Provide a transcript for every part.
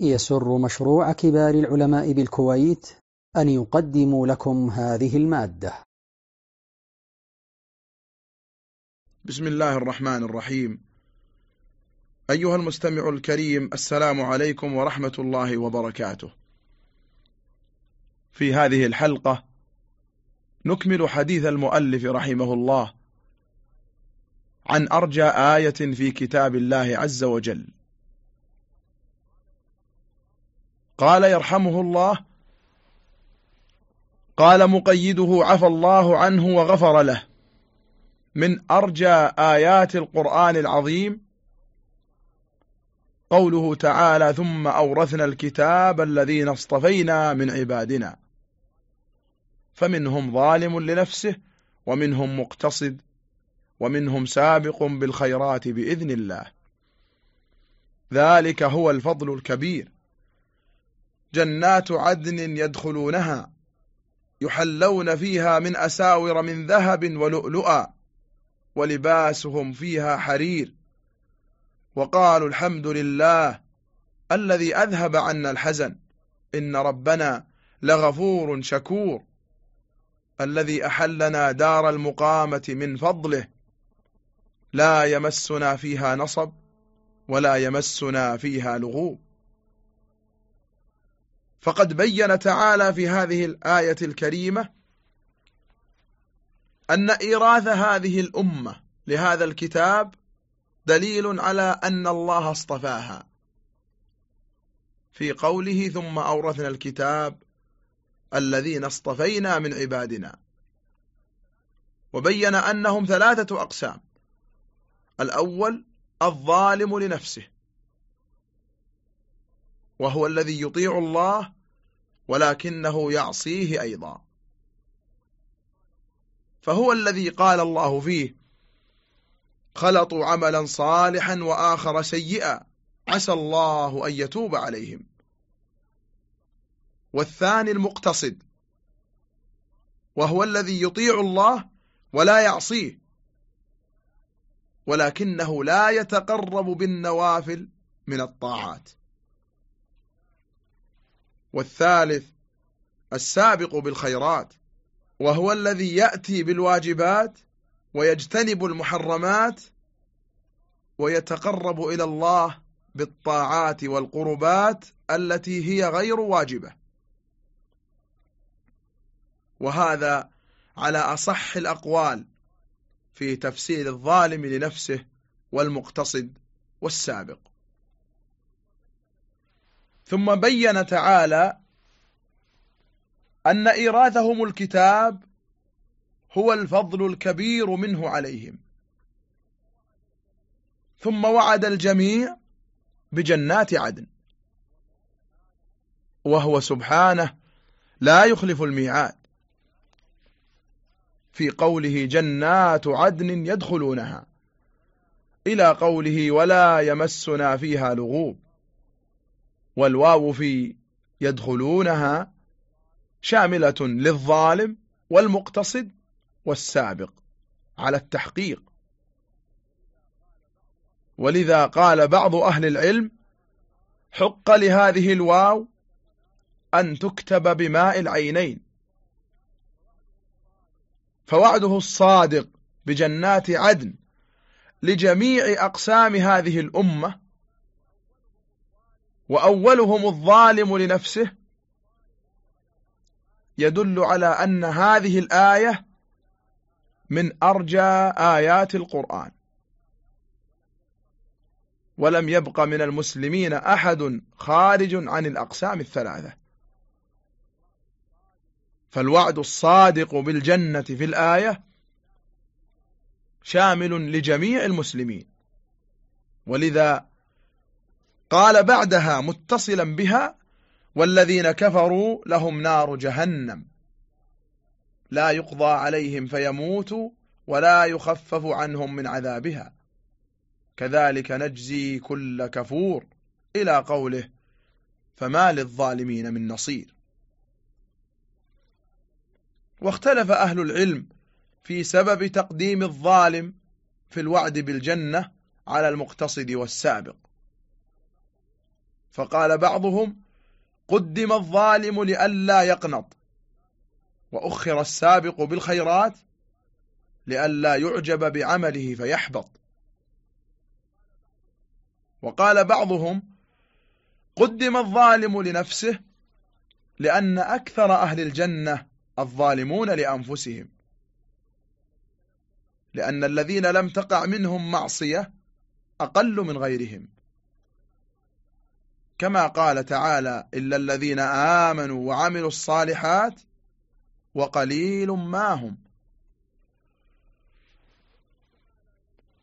يسر مشروع كبار العلماء بالكويت أن يقدم لكم هذه المادة. بسم الله الرحمن الرحيم. أيها المستمع الكريم السلام عليكم ورحمة الله وبركاته. في هذه الحلقة نكمل حديث المؤلف رحمه الله عن أرجى آية في كتاب الله عز وجل. قال يرحمه الله. قال مقيده عفى الله عنه وغفر له. من أرجى آيات القرآن العظيم. قوله تعالى ثم أورثنا الكتاب الذين اصطفينا من عبادنا فمنهم ظالم لنفسه ومنهم مقتصد ومنهم سابق بالخيرات بإذن الله. ذلك هو الفضل الكبير. جنات عدن يدخلونها يحلون فيها من أساور من ذهب ولؤلؤا ولباسهم فيها حرير. وقالوا الحمد لله الذي أذهب عنا الحزن إن ربنا لغفور شكور. الذي أحلنا دار المقامة من فضله لا يمسنا فيها نصب ولا يمسنا فيها لغوب. فقد بين تعالى في هذه الآية الكريمة أن إيراث هذه الأمة لهذا الكتاب دليل على أن الله اصطفاها. في قوله ثم أورثنا الكتاب الذين اصطفينا من عبادنا. وبين أنهم ثلاثة أقسام. الأول الظالم لنفسه. وهو الذي يطيع الله ولكنه يعصيه أيضا. فهو الذي قال الله فيه خلطوا عملا صالحا وآخر سيئا عسى الله أن يتوب عليهم. والثاني المقتصد وهو الذي يطيع الله ولا يعصيه ولكنه لا يتقرب بالنوافل من الطاعات. والثالث السابق بالخيرات وهو الذي يأتي بالواجبات ويجتنب المحرمات ويتقرب إلى الله بالطاعات والقربات التي هي غير واجبة. وهذا على أصح الأقوال في تفسير الظالم لنفسه والمقتصد والسابق. ثم بين تعالى أن إيراثهم الكتاب هو الفضل الكبير منه عليهم. ثم وعد الجميع بجنات عدن وهو سبحانه لا يخلف الميعاد. في قوله جنات عدن يدخلونها إلى قوله ولا يمسنا فيها لغوب. والواو في يدخلونها شاملة للظالم والمقتصد والسابق على التحقيق. ولذا قال بعض أهل العلم حق لهذه الواو أن تكتب بماء العينين. فوعده الصادق بجنات عدن لجميع أقسام هذه الأمة وأولهم الظالم لنفسه يدل على أن هذه الآية من أرجى آيات القرآن. ولم يبق من المسلمين أحد خارج عن الأقسام الثلاثة. فالوعد الصادق بالجنة في الآية شامل لجميع المسلمين. ولذا قال بعدها متصلا بها والذين كفروا لهم نار جهنم. لا يقضى عليهم فيموتوا ولا يخفف عنهم من عذابها. كذلك نجزي كل كفور إلى قوله فما للظالمين من نصير. واختلف أهل العلم في سبب تقديم الظالم في الوعد بالجنة على المقتصد والسابق. فقال بعضهم قدم الظالم لئلا يقنط وأخر السابق بالخيرات لئلا يعجب بعمله فيحبط. وقال بعضهم قدم الظالم لنفسه لأن أكثر أهل الجنة الظالمون لأنفسهم لأن الذين لم تقع منهم معصية أقل من غيرهم. كما قال تعالى إلا الذين آمنوا وعملوا الصالحات وقليل ما هم.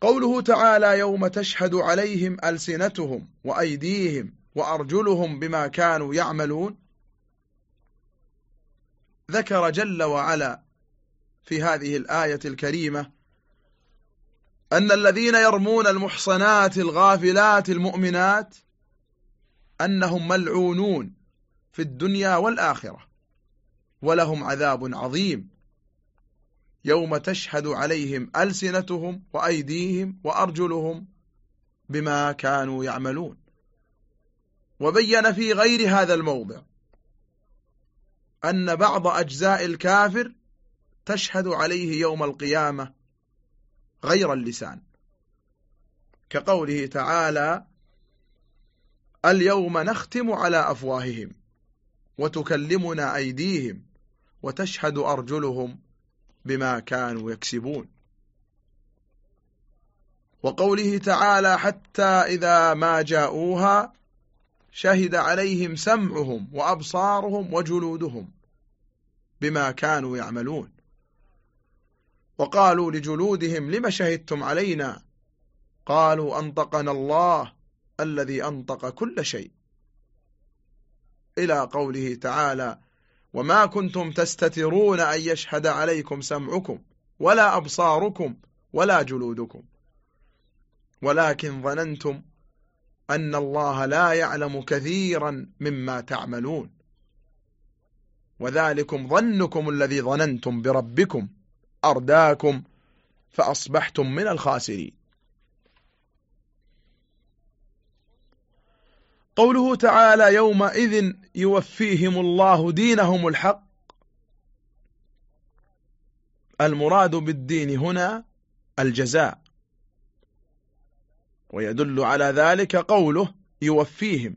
قوله تعالى يوم تشهد عليهم ألسنتهم وأيديهم وأرجلهم بما كانوا يعملون. ذكر جل وعلا في هذه الآية الكريمة أن الذين يرمون المحصنات الغافلات المؤمنات أنهم ملعونون في الدنيا والآخرة ولهم عذاب عظيم. يوم تشهد عليهم ألسنتهم وأيديهم وأرجلهم بما كانوا يعملون. وبين في غير هذا الموضع أن بعض أجزاء الكافر تشهد عليه يوم القيامة غير اللسان كقوله تعالى اليوم نختم على أفواههم وتكلمنا أيديهم وتشهد أرجلهم بما كانوا يكسبون. وقوله تعالى حتى إذا ما جاءوها شهد عليهم سمعهم وأبصارهم وجلودهم بما كانوا يعملون. وقالوا لجلودهم لم شهدتم علينا؟ قالوا أنطقنا الله الذي أنطق كل شيء. إلى قوله تعالى وما كنتم تستترون أن يشهد عليكم سمعكم ولا أبصاركم ولا جلودكم. ولكن ظننتم أن الله لا يعلم كثيرا مما تعملون. وذلكم ظنكم الذي ظننتم بربكم أرداكم فأصبحتم من الخاسرين. قوله تعالى يومئذ يوفيهم الله دينهم الحق. المراد بالدين هنا الجزاء. ويدل على ذلك قوله يوفيهم.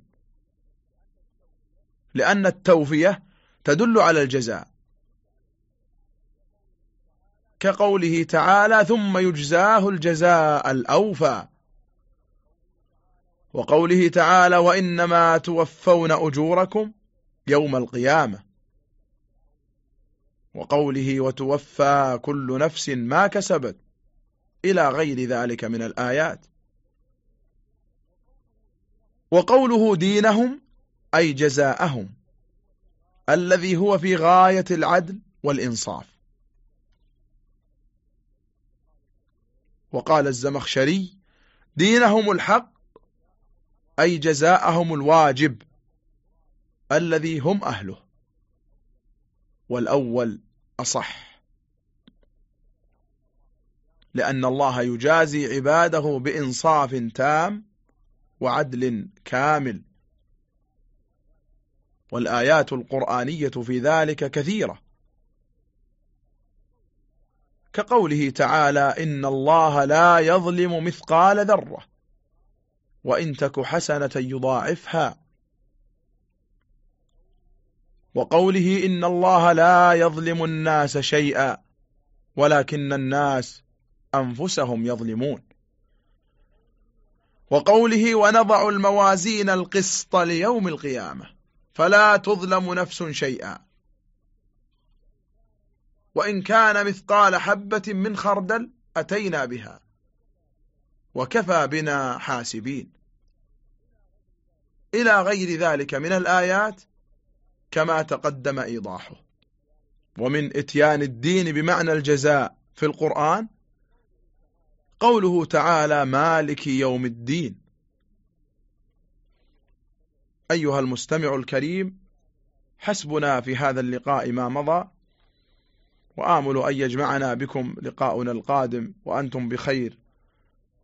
لأن التوفية تدل على الجزاء. كقوله تعالى ثم يجزاه الجزاء الأوفى. وقوله تعالى وإنما توفون أجوركم يوم القيامة. وقوله وتوفى كل نفس ما كسبت إلى غير ذلك من الآيات. وقوله دينهم أي جزاءهم الذي هو في غاية العدل والإنصاف. وقال الزمخشري دينهم الحق أي جزاءهم الواجب الذي هم أهله. والأول أصح. لأن الله يجازي عباده بإنصاف تام وعدل كامل. والآيات القرآنية في ذلك كثيرة. كقوله تعالى إن الله لا يظلم مثقال ذرة. وإن تك حسنة يضاعفها. وقوله إن الله لا يظلم الناس شيئا ولكن الناس أنفسهم يظلمون. وقوله ونضع الموازين القسط ليوم القيامة فلا تظلم نفس شيئا. وإن كان مثقال حبة من خردل أتينا بها. وكفى بنا حاسبين. إلى غير ذلك من الآيات كما تقدم إيضاحه. ومن إتيان الدين بمعنى الجزاء في القرآن قوله تعالى مالك يوم الدين. أيها المستمع الكريم حسبنا في هذا اللقاء ما مضى وآمل أن يجمعنا بكم لقاؤنا القادم وأنتم بخير.